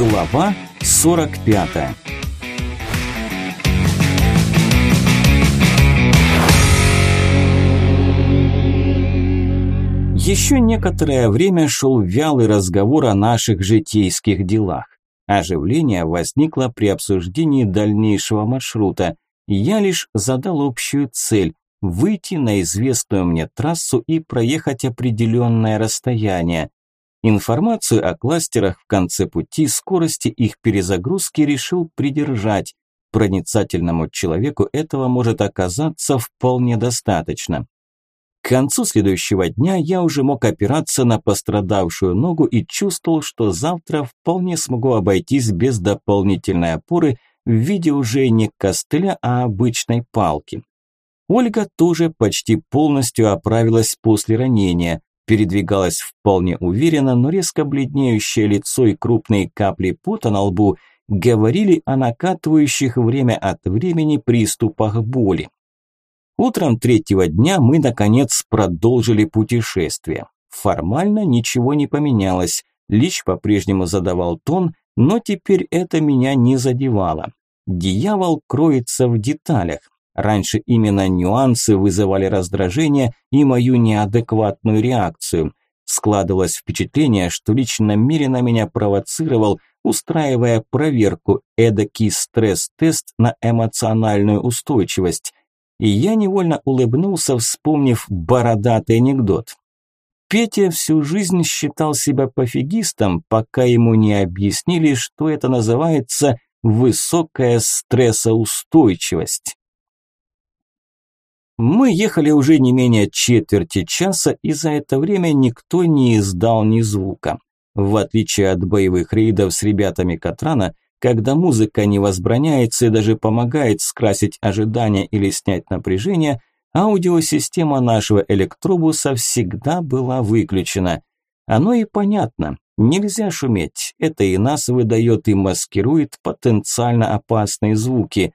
Глава 45 Еще некоторое время шел вялый разговор о наших житейских делах. Оживление возникло при обсуждении дальнейшего маршрута. Я лишь задал общую цель – выйти на известную мне трассу и проехать определенное расстояние. Информацию о кластерах в конце пути, скорости их перезагрузки решил придержать. Проницательному человеку этого может оказаться вполне достаточно. К концу следующего дня я уже мог опираться на пострадавшую ногу и чувствовал, что завтра вполне смогу обойтись без дополнительной опоры в виде уже не костыля, а обычной палки. Ольга тоже почти полностью оправилась после ранения передвигалась вполне уверенно, но резко бледнеющее лицо и крупные капли пота на лбу говорили о накатывающих время от времени приступах боли. Утром третьего дня мы, наконец, продолжили путешествие. Формально ничего не поменялось. Лич по-прежнему задавал тон, но теперь это меня не задевало. Дьявол кроется в деталях. Раньше именно нюансы вызывали раздражение и мою неадекватную реакцию. Складывалось впечатление, что лично намеренно меня провоцировал, устраивая проверку, эдакий стресс-тест на эмоциональную устойчивость. И я невольно улыбнулся, вспомнив бородатый анекдот. Петя всю жизнь считал себя пофигистом, пока ему не объяснили, что это называется высокая стрессоустойчивость. Мы ехали уже не менее четверти часа, и за это время никто не издал ни звука. В отличие от боевых рейдов с ребятами Катрана, когда музыка не возбраняется и даже помогает скрасить ожидания или снять напряжение, аудиосистема нашего электробуса всегда была выключена. Оно и понятно, нельзя шуметь, это и нас выдает и маскирует потенциально опасные звуки.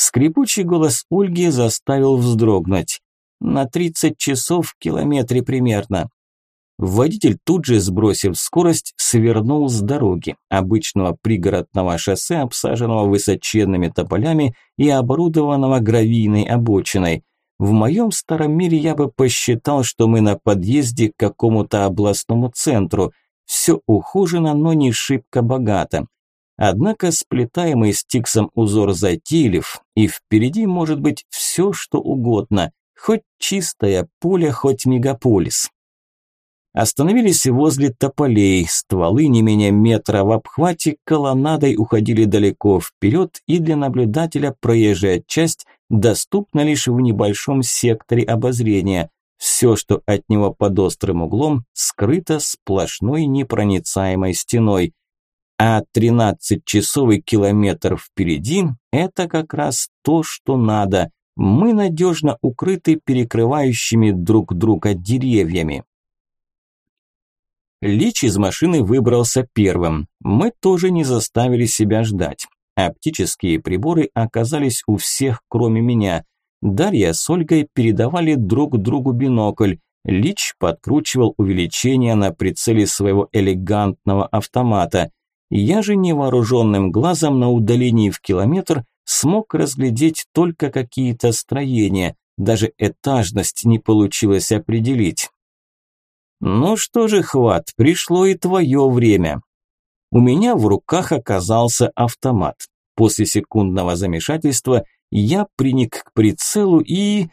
Скрипучий голос Ольги заставил вздрогнуть. На 30 часов в километре примерно. Водитель тут же, сбросив скорость, свернул с дороги, обычного пригородного шоссе, обсаженного высоченными тополями и оборудованного гравийной обочиной. В моем старом мире я бы посчитал, что мы на подъезде к какому-то областному центру. Все ухожено, но не шибко богато. Однако сплетаемый стиксом узор затейлив, и впереди может быть все, что угодно, хоть чистое поле, хоть мегаполис. Остановились возле тополей, стволы не менее метра в обхвате колоннадой уходили далеко вперед, и для наблюдателя проезжая часть доступна лишь в небольшом секторе обозрения. Все, что от него под острым углом, скрыто сплошной непроницаемой стеной – а 13-часовый километр впереди – это как раз то, что надо. Мы надежно укрыты перекрывающими друг друга деревьями. Лич из машины выбрался первым. Мы тоже не заставили себя ждать. Оптические приборы оказались у всех, кроме меня. Дарья с Ольгой передавали друг другу бинокль. Лич подкручивал увеличение на прицеле своего элегантного автомата. Я же невооруженным глазом на удалении в километр смог разглядеть только какие-то строения, даже этажность не получилось определить. Ну что же, хват, пришло и твое время. У меня в руках оказался автомат. После секундного замешательства я приник к прицелу и...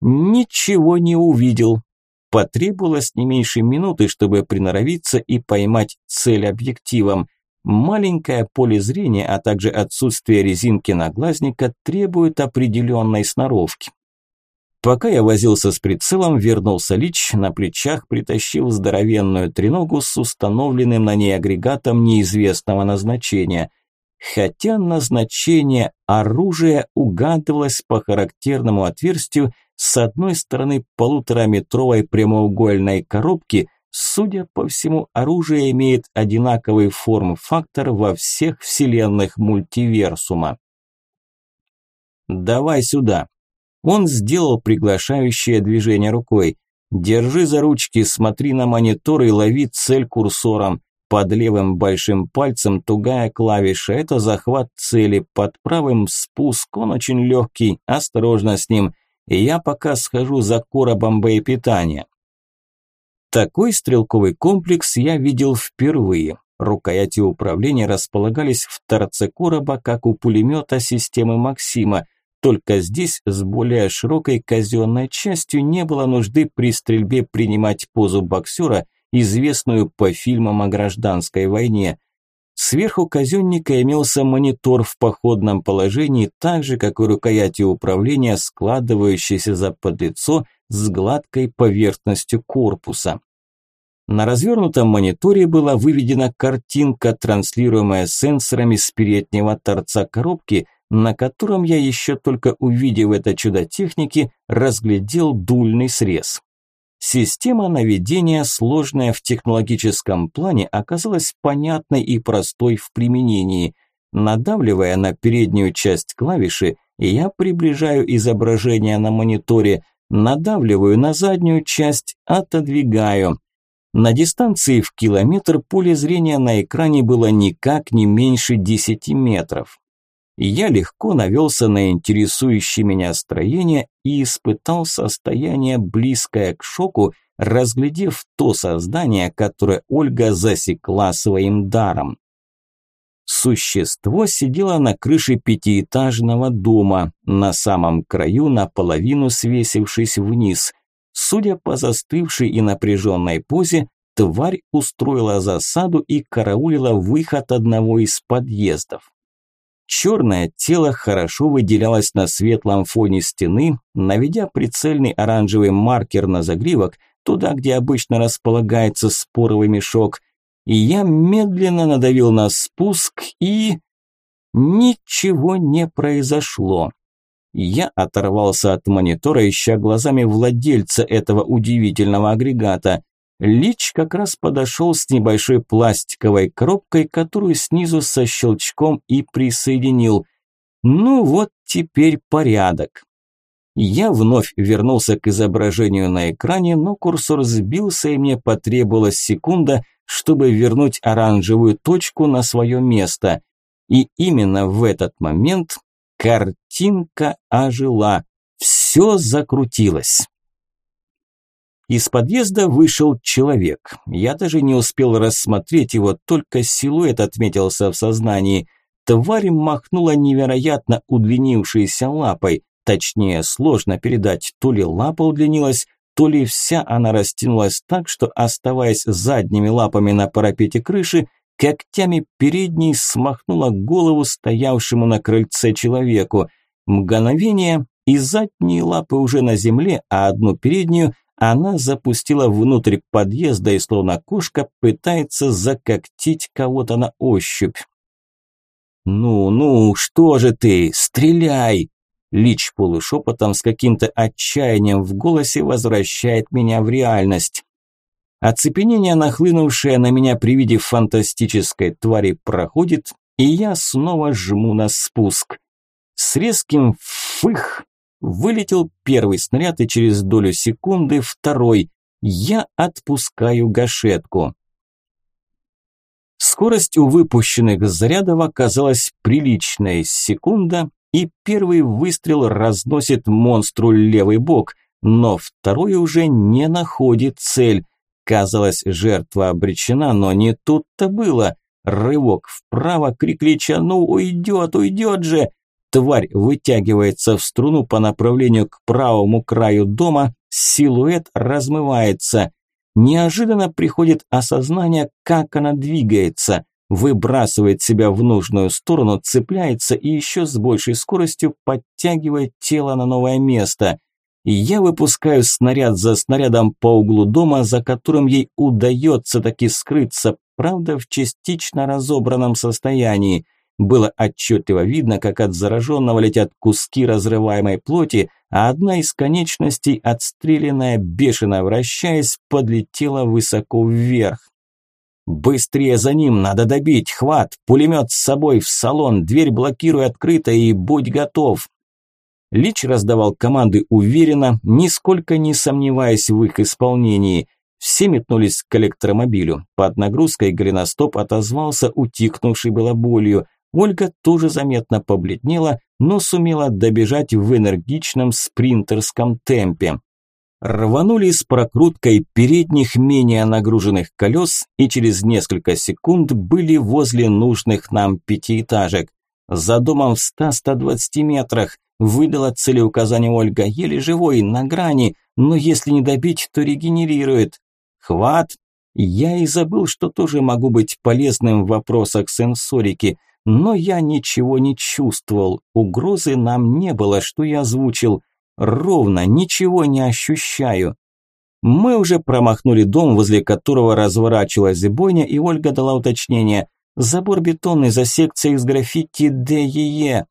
ничего не увидел. Потребовалось не меньше минуты, чтобы приноровиться и поймать цель объективом. Маленькое поле зрения, а также отсутствие резинки наглазника требуют определенной сноровки. Пока я возился с прицелом, вернулся Лич, на плечах притащил здоровенную треногу с установленным на ней агрегатом неизвестного назначения. Хотя назначение оружия угадывалось по характерному отверстию с одной стороны полутораметровой прямоугольной коробки – Судя по всему, оружие имеет одинаковый форм-фактор во всех вселенных мультиверсума. «Давай сюда». Он сделал приглашающее движение рукой. «Держи за ручки, смотри на монитор и лови цель курсором. Под левым большим пальцем тугая клавиша – это захват цели, под правым спуск, он очень легкий, осторожно с ним. Я пока схожу за коробом боепитания. Такой стрелковый комплекс я видел впервые. Рукояти управления располагались в торце короба, как у пулемета системы Максима, только здесь с более широкой казенной частью не было нужды при стрельбе принимать позу боксера, известную по фильмам о гражданской войне. Сверху казенника имелся монитор в походном положении, так же, как и рукояти управления, складывающиеся за подлицо с гладкой поверхностью корпуса. На развернутом мониторе была выведена картинка, транслируемая сенсорами с переднего торца коробки, на котором я еще только увидев это чудо техники, разглядел дульный срез. Система наведения, сложная в технологическом плане, оказалась понятной и простой в применении. Надавливая на переднюю часть клавиши, я приближаю изображение на мониторе, надавливаю на заднюю часть, отодвигаю. На дистанции в километр поле зрения на экране было никак не меньше 10 метров. Я легко навелся на интересующее меня строение и испытал состояние, близкое к шоку, разглядев то создание, которое Ольга засекла своим даром. Существо сидело на крыше пятиэтажного дома, на самом краю наполовину свесившись вниз. Судя по застывшей и напряженной позе, тварь устроила засаду и караулила выход одного из подъездов. Черное тело хорошо выделялось на светлом фоне стены, наведя прицельный оранжевый маркер на загривок, туда, где обычно располагается споровый мешок, и я медленно надавил на спуск и... Ничего не произошло. Я оторвался от монитора, ища глазами владельца этого удивительного агрегата. Лич как раз подошел с небольшой пластиковой коробкой, которую снизу со щелчком и присоединил. Ну вот теперь порядок. Я вновь вернулся к изображению на экране, но курсор сбился, и мне потребовалась секунда, чтобы вернуть оранжевую точку на свое место. И именно в этот момент Картинка ожила. Все закрутилось. Из подъезда вышел человек. Я даже не успел рассмотреть его, только силуэт отметился в сознании. Тварь махнула невероятно удлинившейся лапой. Точнее, сложно передать, то ли лапа удлинилась, то ли вся она растянулась так, что, оставаясь задними лапами на парапете крыши, когтями передней смахнула голову стоявшему на крыльце человеку. Мгновение, и задние лапы уже на земле, а одну переднюю она запустила внутрь подъезда и словно кошка пытается закоктить кого-то на ощупь. «Ну, ну, что же ты? Стреляй!» Лич полушепотом с каким-то отчаянием в голосе возвращает меня в реальность. Оцепенение, нахлынувшее на меня при виде фантастической твари, проходит, и я снова жму на спуск. С резким «фых» вылетел первый снаряд, и через долю секунды второй. Я отпускаю гашетку. Скорость у выпущенных зарядов оказалась приличной. Секунда, и первый выстрел разносит монстру левый бок, но второй уже не находит цель. Казалось, жертва обречена, но не тут-то было. Рывок вправо, крик Лича «Ну, уйдет, уйдет же!» Тварь вытягивается в струну по направлению к правому краю дома, силуэт размывается. Неожиданно приходит осознание, как она двигается. Выбрасывает себя в нужную сторону, цепляется и еще с большей скоростью подтягивает тело на новое место и я выпускаю снаряд за снарядом по углу дома, за которым ей удается таки скрыться, правда в частично разобранном состоянии. Было отчетливо видно, как от зараженного летят куски разрываемой плоти, а одна из конечностей, отстрелянная, бешено вращаясь, подлетела высоко вверх. «Быстрее за ним, надо добить, хват, пулемет с собой в салон, дверь блокируй открыто и будь готов!» Лич раздавал команды уверенно, нисколько не сомневаясь в их исполнении. Все метнулись к электромобилю. Под нагрузкой голеностоп отозвался утихнувшей было болью. Ольга тоже заметно побледнела, но сумела добежать в энергичном спринтерском темпе. Рванули с прокруткой передних менее нагруженных колес и через несколько секунд были возле нужных нам пятиэтажек. За домом в 100-120 метрах выдала целеуказание Ольга, еле живой, на грани, но если не добить, то регенерирует. Хват! Я и забыл, что тоже могу быть полезным в вопросах сенсорики, но я ничего не чувствовал, угрозы нам не было, что я озвучил. Ровно, ничего не ощущаю. Мы уже промахнули дом, возле которого разворачивалась бойня, и Ольга дала уточнение. Забор бетонный за секцией с граффити ДЕЕ.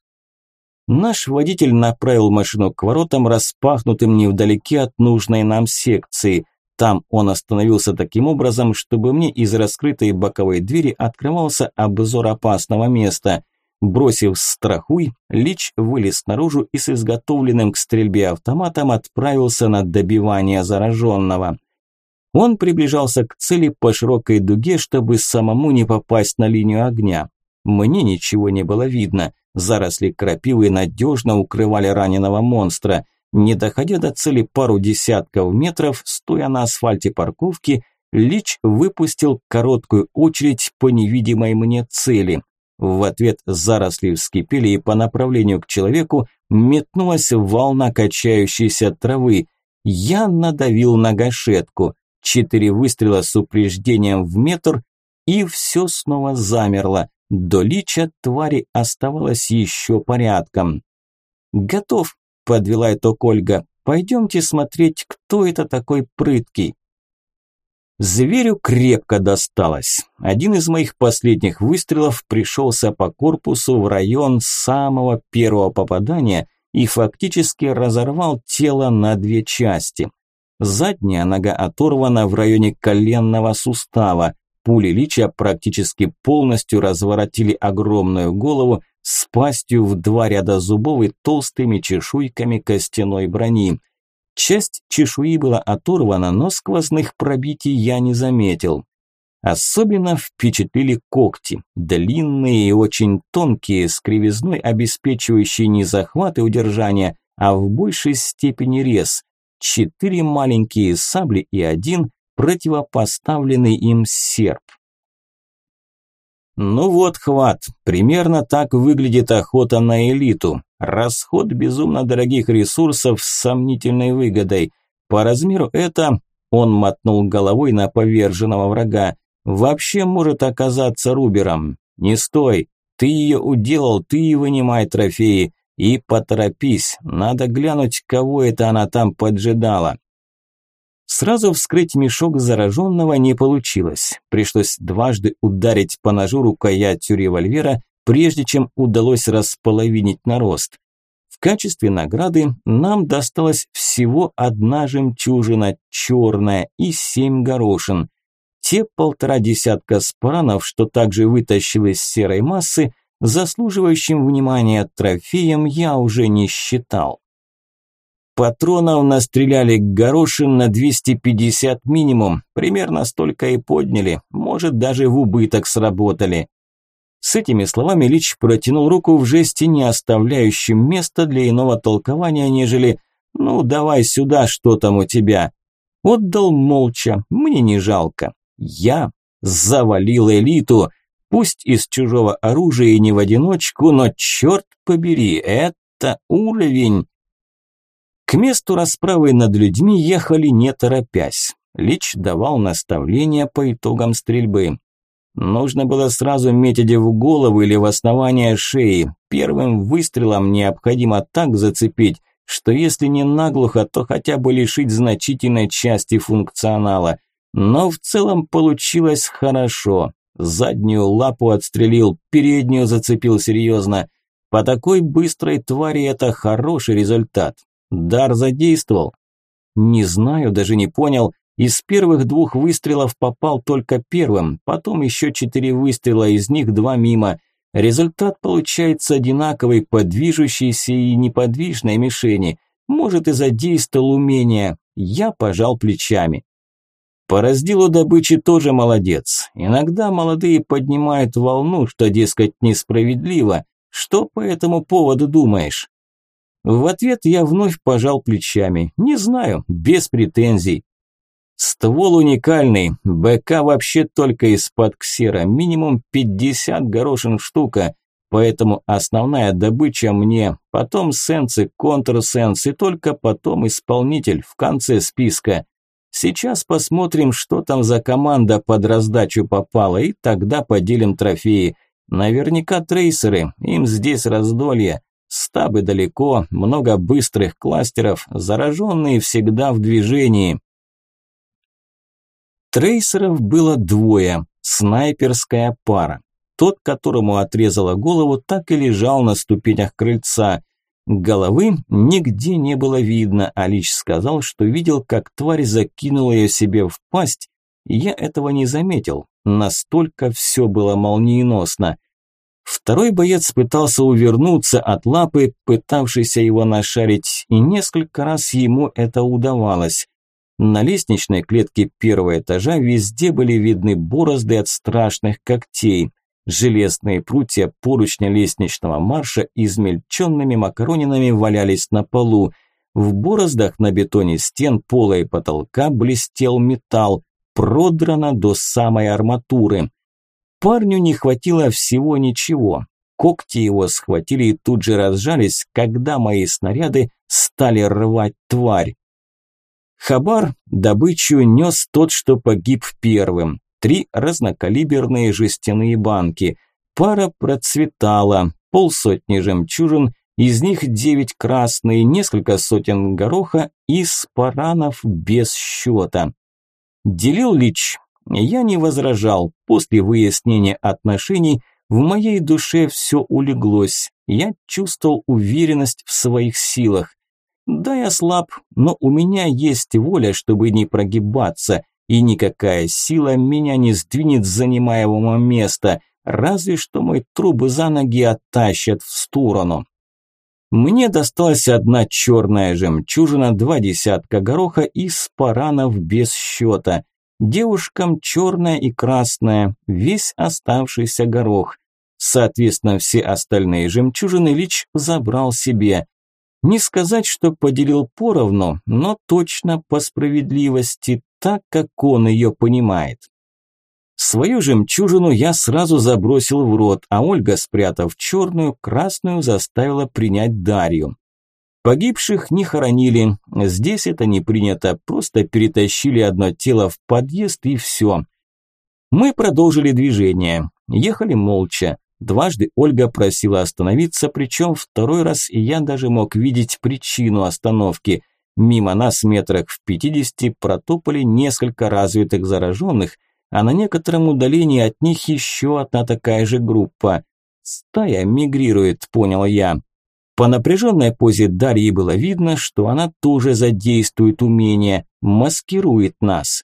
Наш водитель направил машину к воротам, распахнутым невдалеке от нужной нам секции. Там он остановился таким образом, чтобы мне из раскрытой боковой двери открывался обзор опасного места – Бросив «страхуй», Лич вылез наружу и с изготовленным к стрельбе автоматом отправился на добивание зараженного. Он приближался к цели по широкой дуге, чтобы самому не попасть на линию огня. Мне ничего не было видно. Заросли крапивы надежно укрывали раненого монстра. Не доходя до цели пару десятков метров, стоя на асфальте парковки, Лич выпустил короткую очередь по невидимой мне цели. В ответ заросли вскипели, и по направлению к человеку метнулась волна качающейся травы. Я надавил на гашетку. Четыре выстрела с упреждением в метр, и все снова замерло. До лича твари оставалось еще порядком. «Готов», – подвела итог Ольга. «Пойдемте смотреть, кто это такой прыткий». Зверю крепко досталось. Один из моих последних выстрелов пришелся по корпусу в район самого первого попадания и фактически разорвал тело на две части. Задняя нога оторвана в районе коленного сустава. Пули лича практически полностью разворотили огромную голову с пастью в два ряда зубов и толстыми чешуйками костяной брони. Часть чешуи была оторвана, но сквозных пробитий я не заметил. Особенно впечатлили когти, длинные и очень тонкие, с кривизной обеспечивающей не захват и удержание, а в большей степени рез. Четыре маленькие сабли и один противопоставленный им серп. Ну вот, хват, примерно так выглядит охота на элиту. Расход безумно дорогих ресурсов с сомнительной выгодой. По размеру это, он мотнул головой на поверженного врага, вообще может оказаться рубером. Не стой, ты ее уделал, ты и вынимай трофеи. И поторопись, надо глянуть, кого это она там поджидала. Сразу вскрыть мешок зараженного не получилось. Пришлось дважды ударить по ножу рукоятью револьвера, прежде чем удалось располовинить нарост. В качестве награды нам досталась всего одна жемчужина, черная, и семь горошин. Те полтора десятка спаранов, что также вытащил из серой массы, заслуживающим внимания трофеем я уже не считал. Патронов настреляли горошин на 250 минимум, примерно столько и подняли, может даже в убыток сработали. С этими словами Лич протянул руку в жесте, не оставляющем места для иного толкования, нежели «Ну, давай сюда, что там у тебя?» Отдал молча, мне не жалко. Я завалил элиту, пусть из чужого оружия и не в одиночку, но черт побери, это уровень. К месту расправы над людьми ехали не торопясь. Лич давал наставления по итогам стрельбы. Нужно было сразу метить в голову или в основание шеи. Первым выстрелом необходимо так зацепить, что если не наглухо, то хотя бы лишить значительной части функционала. Но в целом получилось хорошо. Заднюю лапу отстрелил, переднюю зацепил серьезно. По такой быстрой твари это хороший результат. Дар задействовал. Не знаю, даже не понял, из первых двух выстрелов попал только первым, потом еще четыре выстрела, из них два мимо. Результат получается одинаковый по движущейся и неподвижной мишени. Может и задействовал умение. Я пожал плечами. По разделу добычи тоже молодец. Иногда молодые поднимают волну, что, дескать, несправедливо. Что по этому поводу думаешь? В ответ я вновь пожал плечами. Не знаю, без претензий. Ствол уникальный, БК вообще только из-под ксера, минимум 50 горошин штука, поэтому основная добыча мне, потом сенсы, контрсенс только потом исполнитель в конце списка. Сейчас посмотрим, что там за команда под раздачу попала, и тогда поделим трофеи. Наверняка трейсеры, им здесь раздолье. Стабы далеко, много быстрых кластеров, зараженные всегда в движении. Трейсеров было двое, снайперская пара. Тот, которому отрезала голову, так и лежал на ступенях крыльца. Головы нигде не было видно, а Лич сказал, что видел, как тварь закинула ее себе в пасть. Я этого не заметил, настолько все было молниеносно. Второй боец пытался увернуться от лапы, пытавшейся его нашарить, и несколько раз ему это удавалось. На лестничной клетке первого этажа везде были видны борозды от страшных когтей. Железные прутья поручня лестничного марша измельченными макаронинами валялись на полу. В бороздах на бетоне стен, пола и потолка блестел металл, продрано до самой арматуры. Парню не хватило всего ничего. Когти его схватили и тут же разжались, когда мои снаряды стали рвать тварь. Хабар добычу нес тот, что погиб первым. Три разнокалиберные жестяные банки. Пара процветала, полсотни жемчужин, из них девять красные, несколько сотен гороха и спаранов без счета. Делил Лич. Я не возражал. После выяснения отношений в моей душе все улеглось. Я чувствовал уверенность в своих силах. Да, я слаб, но у меня есть воля, чтобы не прогибаться, и никакая сила меня не сдвинет с занимаемого места, разве что мой труп за ноги оттащат в сторону. Мне досталась одна черная жемчужина, два десятка гороха и спаранов без счета. Девушкам черная и красная, весь оставшийся горох. Соответственно, все остальные жемчужины Лич забрал себе. Не сказать, что поделил поровну, но точно по справедливости, так как он ее понимает. Свою жемчужину я сразу забросил в рот, а Ольга, спрятав черную, красную заставила принять Дарью. Погибших не хоронили, здесь это не принято, просто перетащили одно тело в подъезд и все. Мы продолжили движение, ехали молча. Дважды Ольга просила остановиться, причем второй раз я даже мог видеть причину остановки. Мимо нас метрах в пятидесяти протопали несколько развитых зараженных, а на некотором удалении от них еще одна такая же группа. Стая мигрирует, понял я. По напряженной позе Дарьи было видно, что она тоже задействует умение, маскирует нас.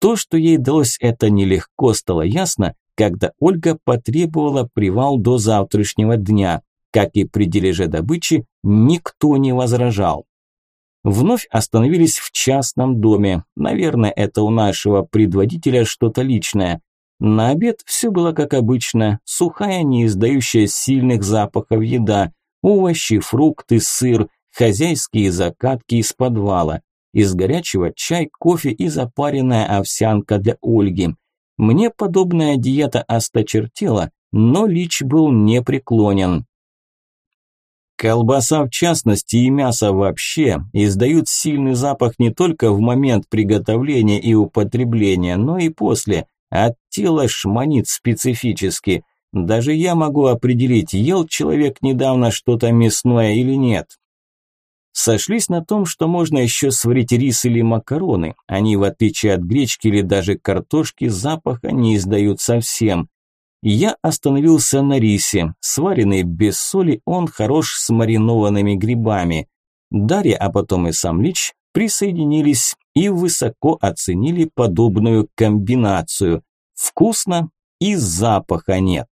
То, что ей далось это нелегко, стало ясно, когда Ольга потребовала привал до завтрашнего дня. Как и при дележе добычи, никто не возражал. Вновь остановились в частном доме. Наверное, это у нашего предводителя что-то личное. На обед все было как обычно. Сухая, не издающая сильных запахов еда. Овощи, фрукты, сыр, хозяйские закатки из подвала. Из горячего чай, кофе и запаренная овсянка для Ольги. Мне подобная диета осточертела, но Лич был непреклонен. Колбаса в частности и мясо вообще издают сильный запах не только в момент приготовления и употребления, но и после. От тела шманит специфически. Даже я могу определить, ел человек недавно что-то мясное или нет. Сошлись на том, что можно еще сварить рис или макароны. Они, в отличие от гречки или даже картошки, запаха не издают совсем. Я остановился на рисе. Сваренный без соли, он хорош с маринованными грибами. Дарья, а потом и сам Лич присоединились и высоко оценили подобную комбинацию. Вкусно и запаха нет.